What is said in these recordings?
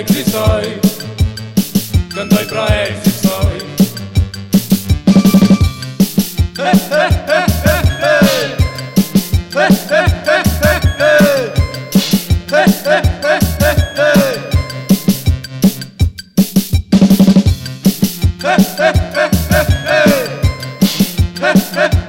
ekzistoj Këndoj pra ekzistoj He. He he he he.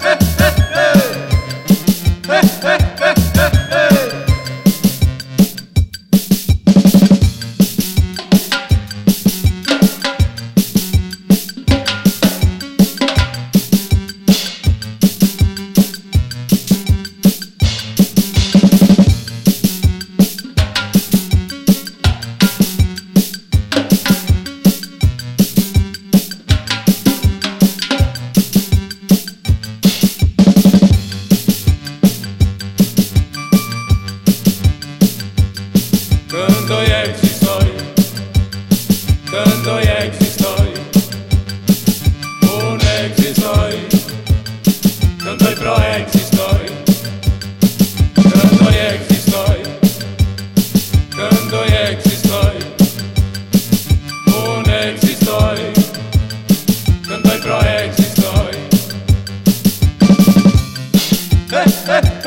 că tu existoi, un existoi, că doi proexistoi, că doi existoi, că doi existoi, un existoi, că doi proexistoi. Hey, hey!